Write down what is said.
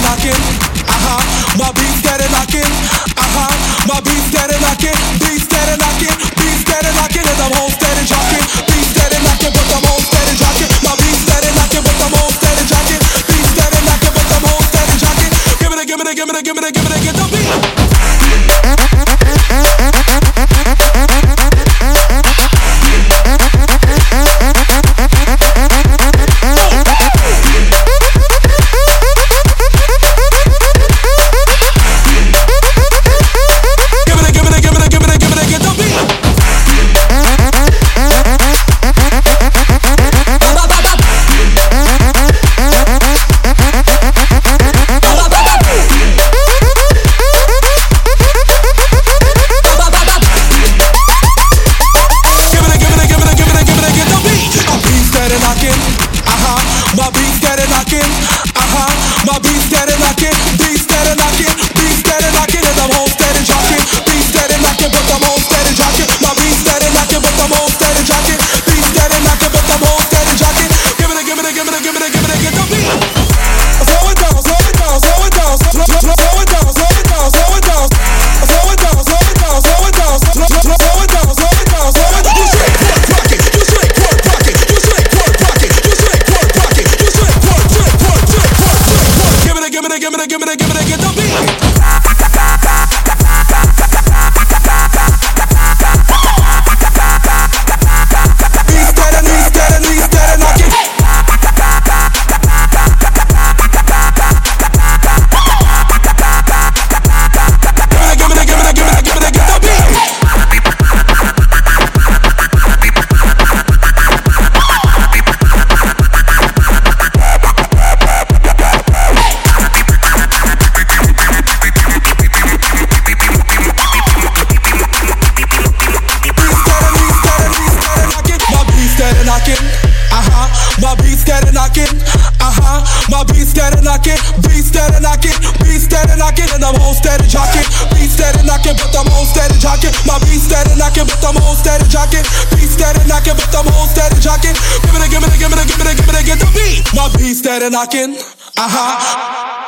it knocking. Aha, my beats steady it knocking. Aha, my beats steady it knocking. Beats that it knocking. Beats that knocking. And I'm whole steady jocking. Beats steady it knocking, but I'm whole steady jocking. My beats steady it knocking, but I'm whole steady jocking. Beats steady it knocking, but I'm whole steady jocking. Give it a, give it a, give it a, give it a, give it a, give it a. give me the, give me the, give me the, give me the, get the beat. Knocking, beat steady knocking, beat steady knocking, and I'm on steady jocking. Beat steady knocking, but I'm on steady jocking. My beat steady knocking, but I'm on steady jocking. Beat steady knocking, but I'm on steady jocking. Give me the, give me the, give me the, give me the, give me the, get the beat. My beat steady knocking. Uh huh.